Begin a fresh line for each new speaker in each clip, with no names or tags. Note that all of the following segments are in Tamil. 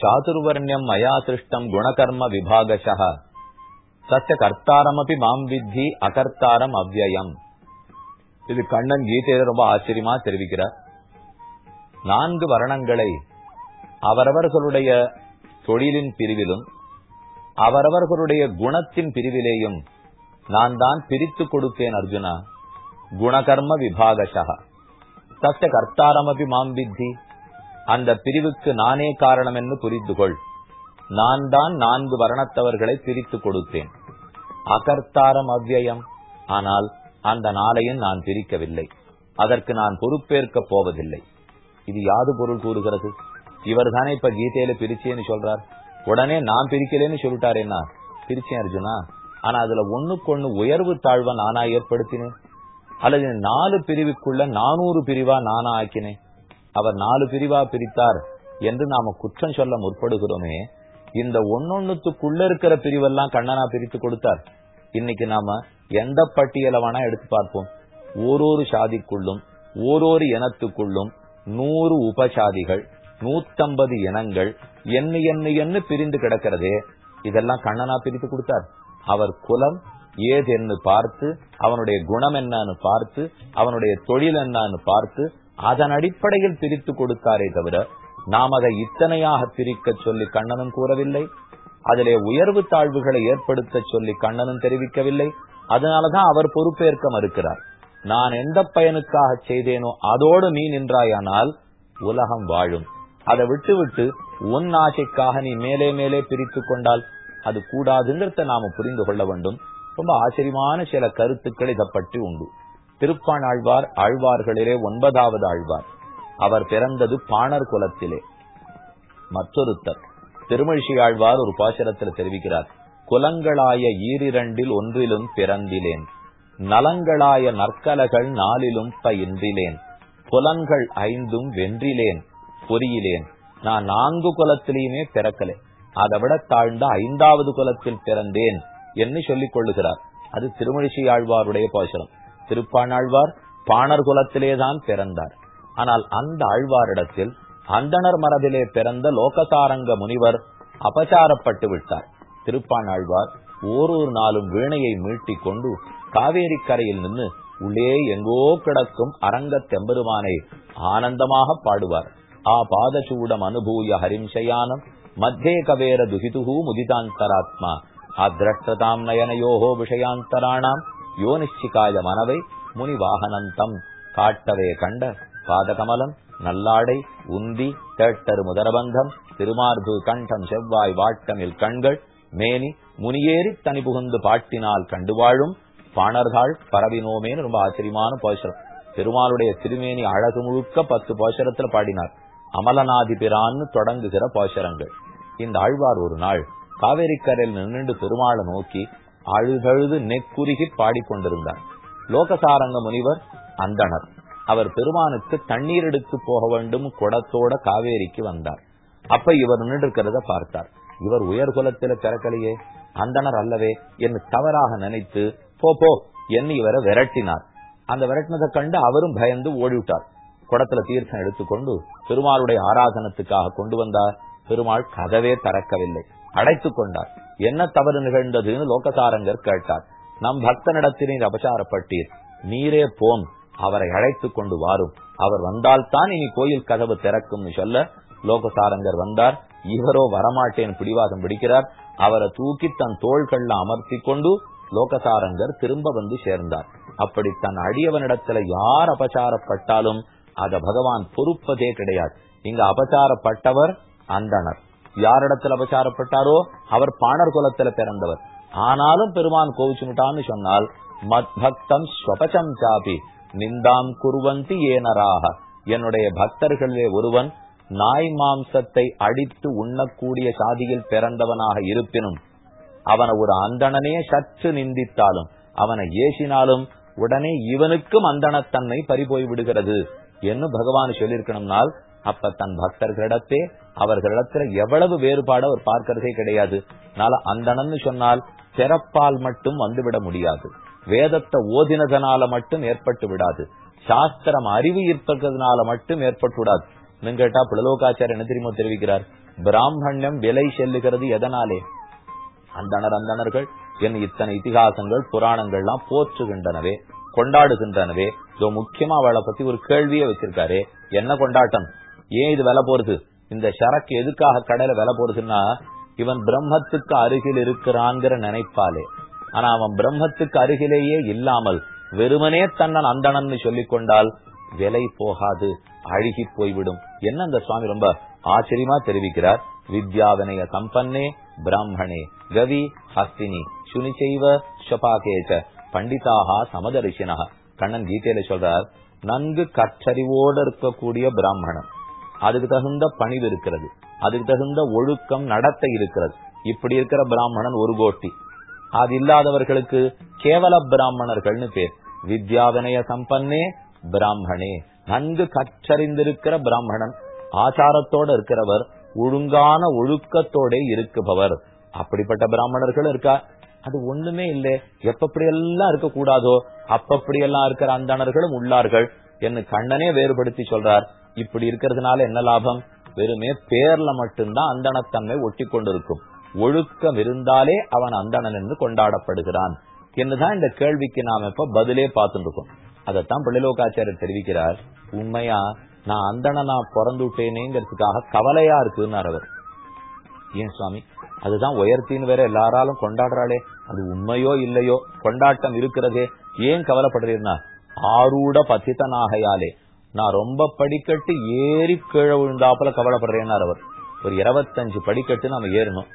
சாதுர்வர்ணியம் மயா சிருஷ்டம் குணகர்ம விபாகசः சச்ச கர்த்தாரமபி மாம் வித்தி அகர்த்தாரம் அவ்வயம் இது கண்ணன் கீதையில ரொம்ப ஆச்சரியமா தெரிவிக்கிறார். நான்கு வர்ணங்களை அவரவர்களுடைய தொழிலின் பிரிவிலும் அவரவர்களுடைய குணத்தின் பிரிவிலேயும் நான் தான் பிரித்து கொடுத்தேன் அர்ஜுனா. குணகர்ம விபாகசா தத்த கர்த்தாரமபி மாம் வித்தி. அந்த பிரிவுக்கு நானே காரணம் என்று புரிந்து கொள் நான் தான் நான்கு வரணத்தவர்களை பிரித்து கொடுத்தேன். அகர்த்தாரம் அவ்வியம். ஆனால் அந்த நாளையும் நான் பிரிக்கவில்லை. அதற்கு நான் பொறுப்பேற்க போவதில்லை. இது யாது பொருள் கூறுகிறது? இவர் தானே இப்ப கீதையில பிரிச்சேன்னு சொல்றார். உடனே நான் பிரிக்கலேன்னு சொல்லிட்டார் என்ன? பிரிச்சேன் அர்ஜுனா. ஆனா அதுல ஒண்ணுக்கு ஒண்ணு உயர்வு தாழ்வை நானா ஏற்படுத்தினேன். அல்லது நாலு பிரிவுக்குள்ள நானூறு பிரிவா நானா ஆக்கினேன். அவர் நாலு பிரிவா பிரித்தார் என்று நாம குற்றம் சொல்ல முற்படுகிறோமே இந்த ஒன்னொன்னுத்துக்குள்ள இருக்கிற பிரிவெல்லாம் கண்ணனா பிரித்து கொடுத்தார். இன்னைக்கு நாம எந்த பட்டியலை வேணா எடுத்து பார்ப்போம். ஓரொரு சாதிக்குள்ளும் ஓரொரு இனத்துக்குள்ளும் நூறு உபசாதிகள் நூத்தம்பது இனங்கள் என்ன என்ன என்ன பிரிந்து கிடக்கிறதே இதெல்லாம் கண்ணனா பிரித்து கொடுத்தார். அவர் குலம் ஏது என்று பார்த்து அவனுடைய குணம் என்னன்னு பார்த்து அவனுடைய தொழில் என்னன்னு பார்த்து அதன் அடிப்படையில் பிரித்து கொடுத்தாரே தவிர நாம் அதை இத்தனையாக பிரிக்க சொல்லி கண்ணனும் கூறவில்லை. அதிலே உயர்வு தாழ்வுகளை ஏற்படுத்த சொல்லி கண்ணனும் தெரிவிக்கவில்லை. அதனாலதான் அவர் பொறுப்பேற்க மறுக்கிறார். நான் எந்த பயனுக்காக செய்தேனோ அதோடு நீ நின்றாயானால் உலகம் வாழும். அதை விட்டுவிட்டு உன் ஆசைக்காக நீ மேலே மேலே பிரித்து கொண்டால் அது கூடாதுங்கிறத நாம புரிந்து கொள்ள வேண்டும். ரொம்ப ஆச்சரியமான சில கருத்துக்கள் இதை பற்றி உண்டு. திருப்பான் ஆழ்வார் ஆழ்வார்களிலே ஒன்பதாவது ஆழ்வார். அவர் பிறந்தது பாணர் குலத்திலே. மற்றொருத்தர் திருமழிசை ஆழ்வார் ஒரு பாசரத்தில் தெரிவிக்கிறார் குலங்களாய ஈரிரண்டில் ஒன்றிலும் பிறந்திலேன் நலங்களாய நற்கலகள் நாளிலும் பயின்றிலேன் புலன்கள் ஐந்தும் வென்றிலேன் பொறியிலேன். நான் நான்கு குலத்திலேயுமே பிறக்கலே. அதை விட தாழ்ந்த ஐந்தாவது குலத்தில் பிறந்தேன் என்று சொல்லிக் கொள்ளுகிறார். அது திருமழிசை ஆழ்வாருடைய பாசனம் திருப்பாணாழ்வார் பாணர் குலத்திலேதான் பிறந்தார். ஆனால் அந்த ஆழ்வாரிடத்தில் அந்தனர் மரபிலே பிறந்த லோகசாரங்க முனிவர் அபசாரப்பட்டு விட்டார். திருப்பாணாழ்வார் ஓரொரு நாளும் வீணையை மீட்டிக் கொண்டு காவேரி கரையில் நின்று உள்ளே எங்கோ கிடக்கும் அரங்க தெம்பெருமானை ஆனந்தமாக பாடுவார். ஆ பாதசூடம் அனுபூய ஹரிம்சயானம் மத்தியே கவேர துகிதுகு முதிதாந்தராத்மா அத்ரஷ்டதாம் நயனயோகோ விஷயாந்தராணாம். யோனிச்சிகாய மனவை முனி வாகனந்தம் காட்டவே கண்ட பாதகமலம் நல்லாடை உந்தி தேட்டரு முதரபந்தம் திருமார்பு கண்டம் செவ்வாய் வாட்டமில் கண்கள் மேனி முனியேறி தனி புகுந்து பாட்டினால் கண்டு வாழும் பாணர்கள் பரவினோமேனு ரொம்ப ஆச்சரியமான போஷரம். பெருமாளுடைய திருமேனி அழகு முழுக்க பத்து போஷரத்துல பாடினார். அமலநாதி பிரான்னு தொடங்குகிற போஷரங்கள். இந்த ஆழ்வார் ஒரு நாள் காவேரிக்கரையில் நின்று பெருமாளை நோக்கி அழுதழுது நெக்குருகி பாடிக்கொண்டிருந்தார் லோகசாரங்க முனிவர் அந்தனர் அவர் பெருமானுக்கு தண்ணீர் எடுத்து போக வேண்டும் குடத்தோட காவேரிக்கு வந்தார். அப்ப இவர் நின்று இருக்கிறத பார்த்தார். இவர் உயர் குலத்தில பிறக்கலையே அந்தனர் அல்லவே என்று தவறாக நினைத்து போ போ என்று இவரை விரட்டினார். அந்த விரட்டினதை கண்டு அவரும் பயந்து ஓடிவிட்டார். குடத்துல தீர்த்தம் எடுத்துக்கொண்டு பெருமாளுடைய ஆராதனத்துக்காக கொண்டு வந்தார். பெருமாள் கதவே தரக்கவில்லை அடைத்துக் கொண்டார். என்ன தவறு நிகழ்ந்ததுன்னு லோகசாரங்கர் கேட்டார். நம் பக்தனிடத்தில் நீர் அபசாரப்பட்டீர் நீரே போன் அவரை அழைத்துக் கொண்டு வாரும். அவர் வந்தால்தான் இனி கோயில் கதவு திறக்கும்னு சொல்ல லோகசாரங்கர் வந்தார். இவரோ வரமாட்டேன் பிடிவாதம் பிடிக்கிறார். அவரை தூக்கி தன் தோள்கள்ல அமர்த்தி கொண்டு லோகசாரங்கர் திரும்ப வந்து சேர்ந்தார். அப்படி தன் அடியவனிடத்துல யார் அபசாரப்பட்டாலும் அத பகவான் பொறுப்பதே கிடையாது. இங்க அபசாரப்பட்டவர் அந்தனர் யாரிடத்துல அபசாரப்பட்டாரோ அவர் பாணர் குலத்துல பிறந்தவர். ஆனாலும் பெருமான் கோவிச்சுட்டான்னு சொன்னால் மத் பக்தம் ஸ்வபச்சம் சாபி நிந்தாம் குருவந்தி ஏனராக. என்னுடைய பக்தர்களே ஒருவன் நாய் மாம்சத்தை அடித்து உண்ணக்கூடிய சாதியில் பிறந்தவனாக இருப்பினும் அவனை ஒரு அந்தணனே சற்று நிந்தித்தாலும் அவனை ஏசினாலும் உடனே இவனுக்கும் அந்தணத்தன்மை பறிபோய் விடுகிறது என்று பகவான் சொல்லியிருக்கணும்னால் அப்ப தன் பக்தர்களிடத்தே அவர்களிடத்துல எவ்வளவு வேறுபாடு அவர் பார்க்கறதே கிடையாது. அதனால அந்தணன்னு சொன்னால் சிறப்பால் மட்டும் வந்துவிட முடியாது. வேதத்தை ஓதினதனால மட்டும் ஏற்பட்டு விடாது. சாஸ்திரம் அறிவு இருப்பதனால மட்டும் ஏற்பட்டு விடாது. கேட்டா புலலோகாச்சாரியர் என்ன தெரியுமோ தெரிவிக்கிறார்? பிராமணியம் விலை செல்லுகிறது எதனாலே? அந்தனர் அந்தணர்கள் என் இத்தனை இதிகாசங்கள் புராணங்கள்லாம் போற்றுகின்றனவே கொண்டாடுகின்றனவே. இதோ முக்கியமா அவளை பத்தி ஒரு கேள்வியே வச்சிருக்காரு. என்ன கொண்டாட்டம்? ஏன் இது விலை போறது? இந்த சரக்கு எதுக்காக கடையில விலை போறதுன்னா இவன் பிரம்மத்துக்கு அருகில் இருக்கிறான்ங்கிற நினைப்பாலே. ஆனா அவன் பிரம்மத்துக்கு அருகிலேயே இல்லாமல் வெறுமனே தன்னன் அந்தணன் சொல்லிக் கொண்டால் விலை போகாது அழுகி போய்விடும். என்ன அந்த சுவாமி ரொம்ப ஆச்சரியமா தெரிவிக்கிறார்? வித்யாவினய சம்பன்னே பிராமணே கவி ஹஸ்தினி சுனிச்சைவ ஷபாகேச்ச பண்டிதாகா சமதரிசினா கண்ணன் கீதையில சொல்றார் நன்கு கற்றறிவோடு இருக்கக்கூடிய பிராமணன். அதுக்கு தகுந்த பணிவு இருக்கிறது. அதுக்கு தகுந்த ஒழுக்கம் நடத்த இருக்கிறது. இப்படி இருக்கிற பிராமணன் ஒரு கோட்டி அது இல்லாதவர்களுக்கு கேவல பிராமணர்கள்னு பேர். வித்யாவினய சம்பன்னே பிராமணே. நன்கு கற்றறிந்திருக்கிற பிராமணன் ஆச்சாரத்தோட இருக்கிறவர் ஒழுங்கான ஒழுக்கத்தோட இருக்குபவர். அப்படிப்பட்ட பிராமணர்கள் இருக்கா? அது ஒண்ணுமே இல்லை. எப்பப்படி எல்லாம் இருக்க கூடாதோ அப்பப்படி எல்லாம் இருக்கிற அந்தணர்களும் உள்ளார்கள் என்று கண்ணனே வேறுபடுத்தி சொல்றார். இப்படி இருக்கிறதுனால என்ன லாபம்? வெறுமே பேர்ல மட்டும்தான் அந்தனத்தன்மை ஒட்டி கொண்டிருக்கும் ஒழுக்கம் இருந்தாலே அவன் அந்தணன் என்று கொண்டாடப்படுகிறான். என்னதான் இந்த கேள்விக்கு நாம இப்ப பதிலே பார்த்துட்டு இருக்கோம் அதைத்தான் பிள்ளைலோகாச்சாரியர் தெரிவிக்கிறார். உண்மையா நான் அந்தணனா பிறந்துட்டேனேங்கிறதுக்காக கவலையா இருக்குன்னார் அவர். ஏன் சுவாமி? அதுதான் உயர்த்தின்னு வேற எல்லாராலும் கொண்டாடுறாளே. அது உண்மையோ இல்லையோ? கொண்டாட்டம் இருக்கிறதே. ஏன் கவலைப்படுறீர்னா? ஆரூட பதித்தனாகையாலே நான் ரொம்ப படிக்கட்டு ஏறி கீழே விழுந்தாப்புல கவலைப்படுறேன்னார் அவர். ஒரு இருபத்தஞ்சு படிக்கட்டு நாம ஏறணும்.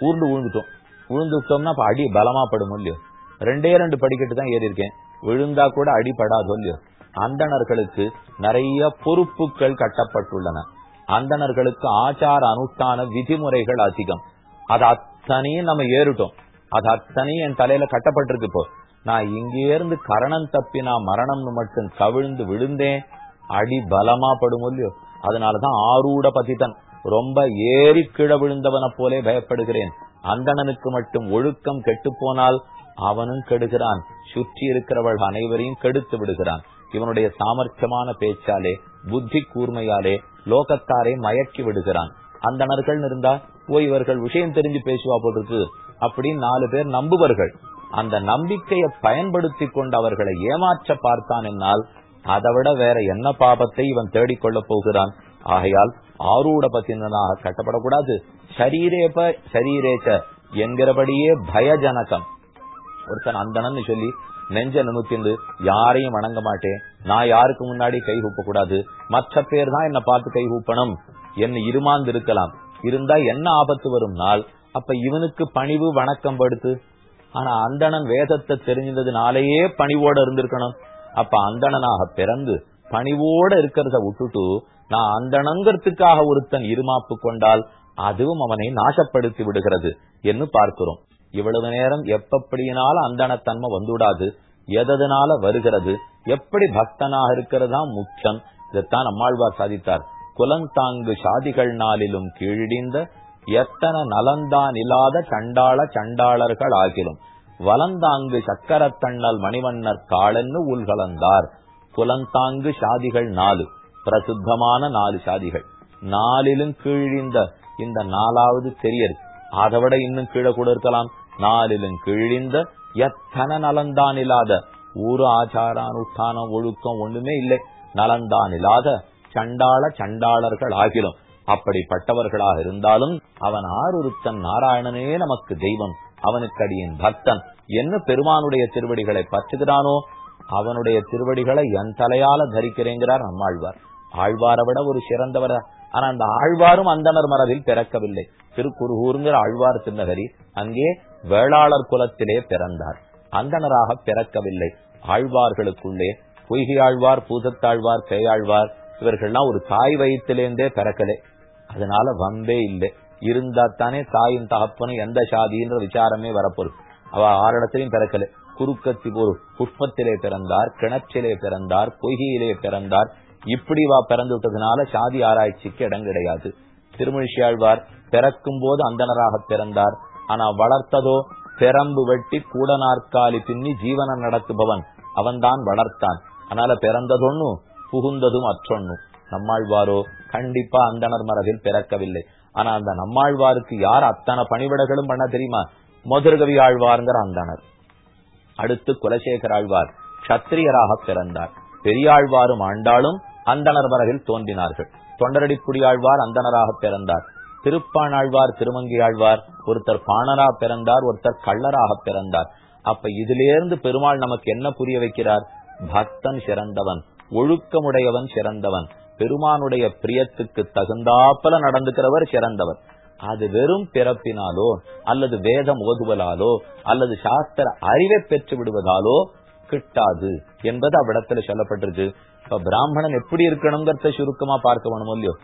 ஊர்ந்து விழுந்துட்டோம். விழுந்துட்டோம்னா அப்ப அடி பலமா படும் இல்லையோ? ரெண்டே ரெண்டு படிக்கட்டு தான் ஏறி இருக்கேன் விழுந்தா கூட அடிபடாது இல்லையோ? அந்தணர்களுக்கு நிறைய பொறுப்புகள் கட்டப்பட்டுள்ளன. அந்தணர்களுக்கு ஆச்சார அனுஷ்டான விதிமுறைகள் அதிகம். அது அத்தனையும் நம்ம ஏறிட்டோம். அது அத்தனையும் என் தலையில கட்டப்பட்டிருக்கு இப்போ. நான் இங்கே இருந்து கரணம் தப்பி நான் மரணம்னு மட்டும் கவிழ்ந்து விழுந்தேன். அடி பலமா படும் இல்லையோ? அதனாலதான் ஆரூட பதித்தன். ரொம்ப ஏறி கீழ விழுந்தவனை போலே பயப்படுகிறேன். அந்தணனுக்கு மட்டும் ஒழுக்கம் கெட்டு போனால் அவனும் கெடுகிறான். சுற்றி இருக்கிறவள் அனைவரையும் கெடுத்து விடுகிறான். இவனுடைய சாமர்த்தியமான பேச்சாலே புத்தி கூர்மையாலே லோகத்தாரை மயக்கி விடுகிறான். அந்தணர்கள் இருந்தா ஓ இவர்கள் விஷயம் தெரிஞ்சு பேசுவா போட்டிருக்கு அப்படின்னு நாலு பேர் நம்புவர்கள். அந்த நம்பிக்கையை பயன்படுத்தி கொண்டு அவர்களை ஏமாற்ற பார்த்தான் என்னால் அதை விட வேற என்ன பாபத்தை இவன் தேடிக்கொள்ளப் போகிறான்? ஆகையால் ஆரூட பத்தினாக கட்டப்படக்கூடாது. சரீரேப சரீரேச்ச என்கிறபடியே பயஜனகம். ஒருத்தன் அந்தனன்னு சொல்லி நெஞ்ச நிமித்திண்டு யாரையும் வணங்க மாட்டேன் நான் யாருக்கு முன்னாடி கை கூப்ப கூடாது மற்ற பேர் தான் என்ன பார்த்து கை கூப்பணும். என்ன இருமாந்து இருக்கலாம் இருந்தா என்ன ஆபத்து வரும் நாள்? அப்ப இவனுக்கு பணிவு வணக்கம் படுத்து. ஆனா அந்தணன் வேதத்தை தெரிஞ்சதுனாலேயே பணிவோட இருந்திருக்கணும். அப்ப அந்தணனாக பிறந்து பணிவோட இருக்கிறத விட்டுட்டு நான் அந்தணங்கிறதுக்காக ஒருத்தன் இருமாப்பு கொண்டால் அதுவும் அவனை நாசப்படுத்தி விடுகிறது என்று பார்க்கிறோம். இவ்வளவு நேரம் எப்படினாலும் அந்தணத்தன்மை வந்துவிடாது. எதனால வருகிறது? எப்படி பக்தனாக இருக்கிறதா? முக்கியம் இதைத்தான் நம்மாழ்வார் சாதித்தார். குலந்தாங்கு சாதிகள் நாளிலும் கீழிடிந்த எத்தனை நலந்தான் இல்லாத சண்டாள சண்டாளர்கள் ஆகிலும் வலந்தாங்கு சக்கரத்தண்ணல் மணிவண்ணர் காலன்னு உள்கலந்தார். குலந்தாங்கு சாதிகள் நாலு. பிரசித்தமான நாலு சாதிகள். நாலிலும் கீழிந்த இந்த நாலாவது தெரியது அதை விட இன்னும் கீழே கூட இருக்கலாம். நாலிலும் கீழிந்த எத்தனை நலந்தான் இல்லாத ஊரு ஆச்சார அனுஷ்டானம் ஒழுக்கம் ஒண்ணுமே இல்லை. நலந்தான் இல்லாத சண்டாள சண்டாளர்கள் ஆகிலும். அப்படிப்பட்டவர்களாக இருந்தாலும் அவன் ஆருருத்தன் நாராயணனே நமக்கு தெய்வம். அவனுக்கு அடியின் பக்தன் என்ன பெருமானுடைய திருவடிகளை பற்றுகிறானோ அவனுடைய திருவடிகளை என் தலையால தரிக்கிறேங்கிறார் நம்மாழ்வார் ஆழ்வாரை விட ஒரு சிறந்தவர். ஆனா அந்த ஆழ்வாரும் அந்தனர் மரபில் பிறக்கவில்லை. திருக்குறுகூருங்கிற ஆழ்வார் திருநகரி அங்கே வேளாளர் குலத்திலே பிறந்தார். அந்தனராக பிறக்கவில்லை. ஆழ்வார்களுக்குள்ளே பொய்கி ஆழ்வார் பூதத்தாழ்வார் பேயாழ்வார் இவர்கள்லாம் ஒரு தாய் வயிற்றிலேருந்தே பிறக்கலே. அதனால வம்பே இல்லை. இருந்தா தானே தாயும் தகப்பனும் எந்த சாதின்ற விசாரமே வரப்போகுது. அவ ஆறிடத்திலையும் பிறக்கல. குறுக்கத்தி ஒரு புஷ்பத்திலே பிறந்தார் கிணற்றிலே பிறந்தார் பொய்கையிலே பிறந்தார். இப்படி வா பிறந்து விட்டதுனால சாதி ஆராய்ச்சிக்கு இடம் கிடையாது. திருமழிஷியாழ்வார் பிறக்கும் போது அந்தனராக பிறந்தார். ஆனா வளர்த்ததோ பெரம்பு வெட்டி கூட நாற்காலி பின்னி ஜீவனம் நடத்துபவன் அவன்தான் வளர்த்தான். அதனால பிறந்ததொன்னு புகுந்ததும் அற்றொன்னு. நம்மாழ்வாரோ கண்டிப்பா அந்தனர் மரபில் பிறக்கவில்லை. ஆனா அந்த நம்மாழ்வாருக்கு யார் அத்தனை பணிவிடைகளும் பண்ண தெரியுமா? மதுரகவி ஆழ்வார்ங்கிற அந்தனர் அடுத்து குலசேகர் ஆழ்வார் கத்திரியராக பிறந்தார். பெரியாழ்வாரும் ஆண்டாளும் அந்தனர் வரகில் தோன்றினார்கள். தொண்டரடிப்புடி ஆழ்வார் அந்தனராக பிறந்தார். திருப்பாணாழ்வார் திருமங்கி ஆழ்வார் ஒருத்தர் பாணரா பிறந்தார் ஒருத்தர் கள்ளராக பிறந்தார். அப்ப இதிலிருந்து பெருமாள் நமக்கு என்ன புரிய வைக்கிறார்? பக்தன் சிறந்தவன் ஒழுக்கமுடையவன் சிறந்தவன். பெருமானுடைய பிரியத்துக்கு தகுந்தாப்பல நடந்துக்கிறவர் சிறந்தவர். அது வெறும் பிறப்பினாலோ அல்லது வேதம் ஓதுவதாலோ அல்லது சாஸ்திர அறிவை பெற்று விடுவதாலோ கிட்டாது என்பது அவ்விடத்துல சொல்லப்பட்டிருக்கு. இப்ப பிராமணன் எப்படி இருக்கணுங்கிறத சுருக்கமா பார்க்க வேணும் இல்லையோ?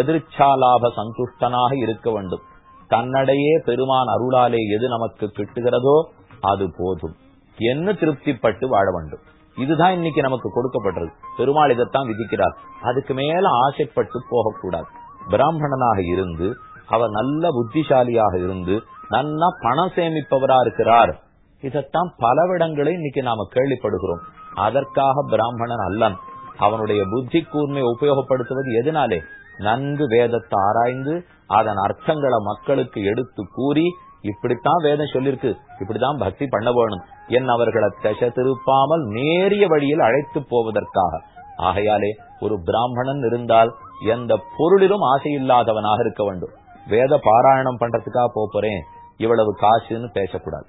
எதிர்ச்சாலாப சந்துஷ்டனாக இருக்க வேண்டும். தன்னடையே பெருமான் அருளாலே எது நமக்கு கிட்டுகிறதோ அது போதும். என்ன திருப்திப்பட்டு வாழ வேண்டும்? இதுதான் இன்னைக்கு நமக்கு கொடுக்கப்பட்டது. பெருமாள் இதைத்தான் விதிக்கிறார். அதுக்கு மேல ஆசைப்பட்டு போகக்கூடாது. பிராமணனாக இருந்து அவர் நல்ல புத்திசாலியாக இருந்து நல்லா பணம் சேமிப்பவரா இருக்கிறார். இதைத்தான் பலவிடங்களை இன்னைக்கு நாம கேள்விப்படுகிறோம். அதற்காக பிராமணன் அல்லன். அவனுடைய புத்தி கூர்மை உபயோகப்படுத்துவது எதனாலே? நன்கு வேதத்தை ஆராய்ந்து அதன் அர்த்தங்களை மக்களுக்கு எடுத்து கூறி இப்படித்தான் வேதம் சொல்லிருக்கு. இப்படிதான் பக்தி பண்ண வேணும். என் அவர்களை தச திருப்பாமல் நேரிய வழியில் அழைத்து போவதற்காக. ஆகையாலே ஒரு பிராமணன் இருந்தால் எந்த பொருளிலும் ஆசை இல்லாதவனாக இருக்க வேண்டும். வேத பாராயணம் பண்றதுக்காக போறேன். இவ்வளவு காசுன்னு பேசக்கூடாது.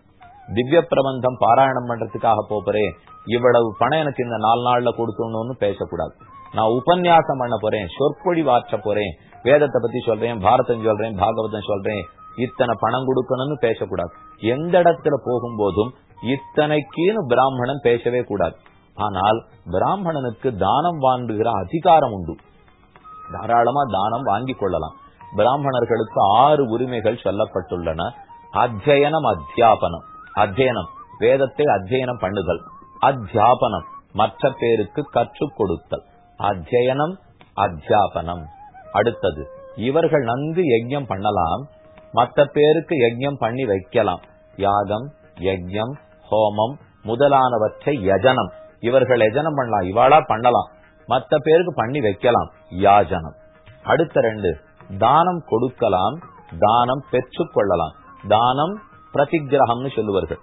திவ்ய பிரபந்தம் பாராயணம் பண்றதுக்காக போறேன். இவ்வளவு பணம் எனக்கு இந்த நாலு நாள்ல கொடுக்கணும்னு பேசக்கூடாது. நான் உபன்யாசம் பண்ண போறேன். சொற்பொழி வாற்ற போறேன். வேதத்தை பத்தி சொல்றேன். பாரதம் சொல்றேன். பாகவதம் சொல்றேன். இத்தனை பணம் கொடுக்கணும்னு பேசக்கூடாது. எந்த இடத்துல போகும்போதும் இத்தனைக்குன்னு பிராமணன் பேசவே கூடாது. ஆனால் பிராமணனுக்கு தானம் வாங்குகிற அதிகாரம் உண்டு. தாராளமா தானம் வாங்கி கொள்ளலாம். பிராமணர்களுக்கு ஆறு உரிமைகள் சொல்லப்பட்டுள்ளன. அத்தியனம் அத்தியாபனம். அத்தியனம் வேதத்தை அத்தியனம் பண்ணுதல். அத்தியாபனம் மற்ற பேருக்கு கற்றுக் கொடுத்தல். அத்தியனம் அத்தியாபனம். அடுத்தது இவர்கள் நன்கு யஜ்யம் பண்ணலாம். மற்ற பேருக்கு யஜ்யம் பண்ணி வைக்கலாம். யாகம் யஜ்யம் ஹோமம் முதலானவற்றை யஜனம். இவர்கள் யஜனம் பண்ணலாம் இவாளா பண்ணலாம். மற்ற பேருக்கு பண்ணி வைக்கலாம் யாஜனம். அடுத்த ரெண்டு தானம் கொடுக்கலாம் தானம் பெற்றுக் கொள்ளலாம் தானம் பிரதிகிரகம்னு சொல்லுவார்கள்.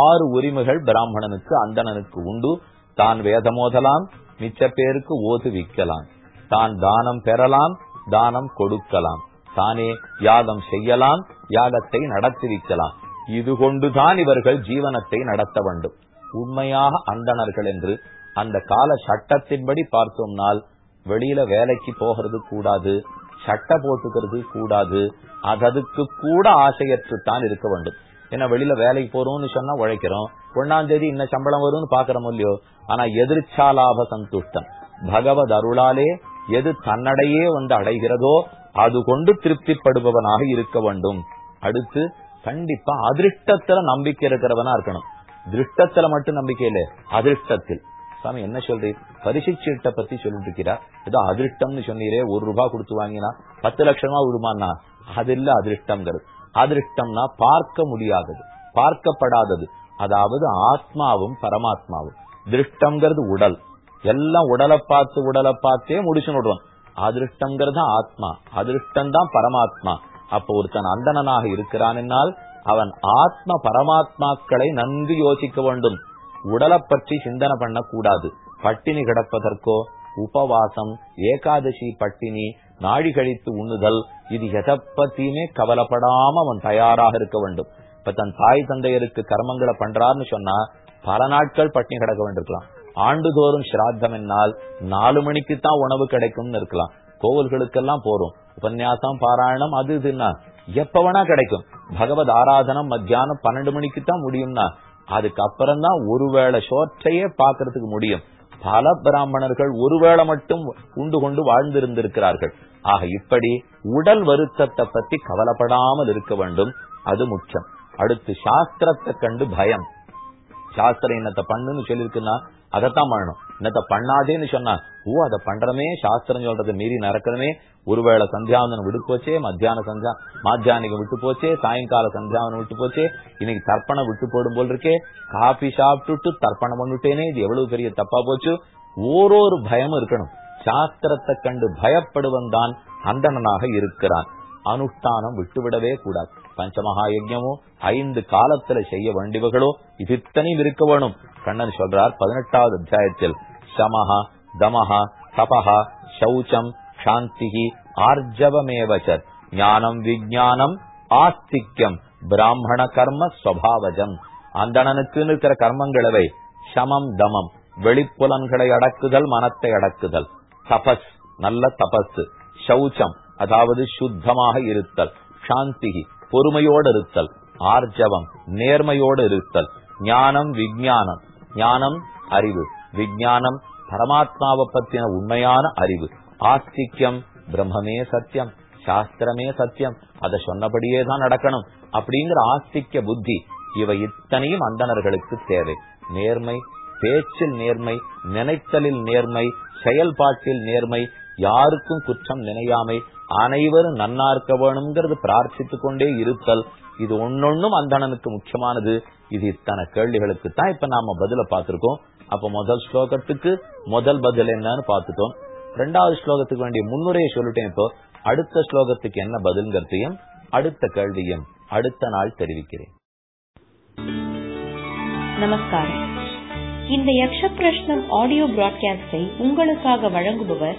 ஆறு உரிமைகள் பிராமணனுக்கு அந்தணனுக்கு உண்டு. தான் வேதமோதலாம் மிச்ச பேருக்கு ஓது விக்கலாம் தான் தானம் பெறலாம் தானம் கொடுக்கலாம். தானே யாகம் செய்யலாம் யாகத்தை நடத்திவிக்கலாம். இது கொண்டுதான் இவர்கள் ஜீவனத்தை நடத்த வேண்டும். உண்மையாக அந்தணர்கள் என்று அந்த கால சட்டத்தின்படி பார்த்தோம்னால் வெளியில வேலைக்கு போகிறது கூடாது சட்டை போட்டுக்கிறது கூடாது அததுக்கு கூட ஆசையற்றுத்தான் இருக்க வேண்டும். ஏன்னா வெளியில வேலைக்கு போறோம்னு சொன்னா உழைக்கிறோம். ஒன்னாம் தேதி இன்ன சம்பளம் வரும்னு பாக்குறோம் இல்லையோ? ஆனா எதிர்ச்சாலாப சந்துஷ்டம். பகவத் அருளாலே எது தன்னடையே வந்து அடைகிறதோ அது கொண்டு திருப்திப்படுபவனாக இருக்க வேண்டும். அடுத்து கண்டிப்பா அதிருஷ்டத்துல நம்பிக்கை இருக்கிறவனா இருக்கணும். திருஷ்டத்துல மட்டும் நம்பிக்கை இல்ல அதிருஷ்டத்தில். சாமி என்ன சொல்றீர்? பரிசுச்சீட்டை பத்தி சொல்லிட்டு இருக்கிறார் ஏதோ அதிருஷ்டம்னு சொன்னீரே ஒரு ரூபாய் கொடுத்து வாங்கினா பத்து லட்சமா விடுமான்னா? அது இல்ல அதிருஷ்டம்ங்கிறது. அதிருஷ்டம்னா பார்க்க முடியாதது பார்க்கப்படாதது. அதாவது ஆத்மாவும் பரமாத்மாவும். திருஷ்டம்ங்கிறது உடல். எல்லாம் உடலை பார்த்து உடலை பார்த்தே முடிச்சு விடுவோம் அதிருஷ்டம்ங்கிறது ஆத்மா. அதிருஷ்டம் தான் பரமாத்மா. அப்போ ஒருத்தன் அந்தணனாக இருக்கிறான் என்னால் அவன் ஆத்ம பரமாத்மாக்களை நன்கு யோசிக்க வேண்டும். உடலை பற்றி சிந்தனை பண்ணக்கூடாது. பட்டினி கிடப்பதற்கோ உபவாசம் ஏகாதசி பட்டினி நாழி கழித்து உண்ணுதல் இது எதை பத்தியுமே கவலைப்படாம அவன் தயாராக இருக்க வேண்டும். இப்ப தன் தாய் தந்தையருக்கு கர்மங்களை பண்றாருன்னு சொன்னா பல நாட்கள் பட்டினி கிடக்க வேண்டியிருக்கலாம். ஆண்டுதோறும் ஸ்ராத்தம் என்னால் நாலு மணிக்கு தான் உணவு கிடைக்கும்னு இருக்கலாம். கோவில்களுக்கெல்லாம் போறோம். உபன்யாசம் பாராயணம் அது இதுன்னா எப்ப வேணா கிடைக்கும். பகவத் ஆராதனம் மத்தியானம் பன்னெண்டு மணிக்கு தான் முடியும்னா அதுக்கப்புறம் தான் ஒருவேளை சோற்றையே பாக்குறதுக்கு முடியும். பல பிராமணர்கள் ஒருவேளை மட்டும் உண்டு கொண்டு வாழ்ந்திருந்திருக்கிறார்கள். ஆக இப்படி உடல் வருத்தத்தை பத்தி கவலைப்படாமல் இருக்க வேண்டும். அது முக்கியம். அடுத்து சாஸ்திரத்தை கண்டு பயம். சாஸ்திரம் என்னத்தை பண்ணுன்னு சொல்லிருக்குன்னா அதைத்தான் பண்ணணும். என்னத்த பண்ணாதேன்னு சொன்னா ஓ அதை பண்றமே சாஸ்திரம் சொல்றதை மீறி நடக்கணுமே ஒருவேளை சந்தியாவந்தனம் விட்டு போச்சே மத்தியான சந்தியா மாத்தியானிகம் விட்டு போச்சே சாயங்கால சந்தியாவனம் விட்டு போச்சே இன்னைக்கு தர்ப்பணம் விட்டு போடும் போல் இருக்கே காபி சாப்பிட்டுட்டு தர்ப்பணம் பண்ணிட்டேனே இது எவ்வளவு பெரிய தப்பா போச்சு? ஓரொரு பயமும் இருக்கணும். சாஸ்திரத்தை கண்டு பயப்படுவன் தான் அந்தணனாக இருக்கிறான். அனுஷ்டானம் விட்டுவிடவே கூடாது. பஞ்சமகா யஜ்யமோ ஐந்து காலத்துல செய்ய வேண்டியவர்களோ இது இத்தனையும் இருக்க வேணும். கண்ணன் சொல்றார் பதினெட்டாவது அத்தியாயத்தில் சமஹா தமஹா தபஹா சௌச்சம் சாந்திகி ஆர்ஜவமேவச்ச ஞானம் விஜயானம் ஆஸ்திக்யம் பிராமண கர்ம ஸ்வபாவஜம். அந்தணனுக்கு இருக்கிற கர்மங்களவை சமம் தமம். வெளிப்புலன்களை அடக்குதல் மனத்தை அடக்குதல். தபஸ் நல்ல தபஸ். சௌச்சம் அதாவது சுத்தமாக இருத்தல். சாந்தி பொறுமையோடு இருத்தல் ஆர்ஜவம் நேர்மையோடு இருத்தல் ஞானம் விஜயானம் ஞானம் அறிவு. விஜயானம் பரமாத்மாவை பத்தின உண்மையான அறிவு. ஆஸ்திக்யம் பிரம்மமே சத்தியம் சாஸ்திரமே சத்தியம் அதை சொன்னபடியே தான் நடக்கணும். அப்படிங்கிற ஆஸ்திக்க புத்தி இவை இத்தனையும் அந்தணர்களுக்கு தேவை. நேர்மை பேச்சில் நேர்மை நினைத்தலில் நேர்மை செயல்பாட்டில் நேர்மை யாருக்கும் குற்றம் நினையாமை. அனைவரும் நன்னா இருக்க வேணுங்கிறது பிரார்த்தித்துக் கொண்டே இருத்தல். இது ஒன்னொன்னும் அந்தணனுக்கு முக்கியமானது. இது இத்தனை கேள்விகளுக்கு தான் இப்ப நாம பதில பார்த்திருக்கோம். அப்ப முதல் ஸ்லோகத்துக்கு முதல் பதில் என்னன்னு பார்த்துட்டோம். ரெண்டாவது ஸ்லோகத்துக்கு வேண்டிய முன்னுரையை சொல்லிட்டேன் இப்போ. அடுத்த ஸ்லோகத்துக்கு என்ன பதில்ங்கிறதையும் அடுத்த கேள்வியும் அடுத்த நாள் தெரிவிக்கிறேன்.
நமஸ்காரம். இந்த யக்ஷ பிரஷ்னம் ஆடியோ பிராட்காஸ்டை உங்களுக்காக வழங்குபவர்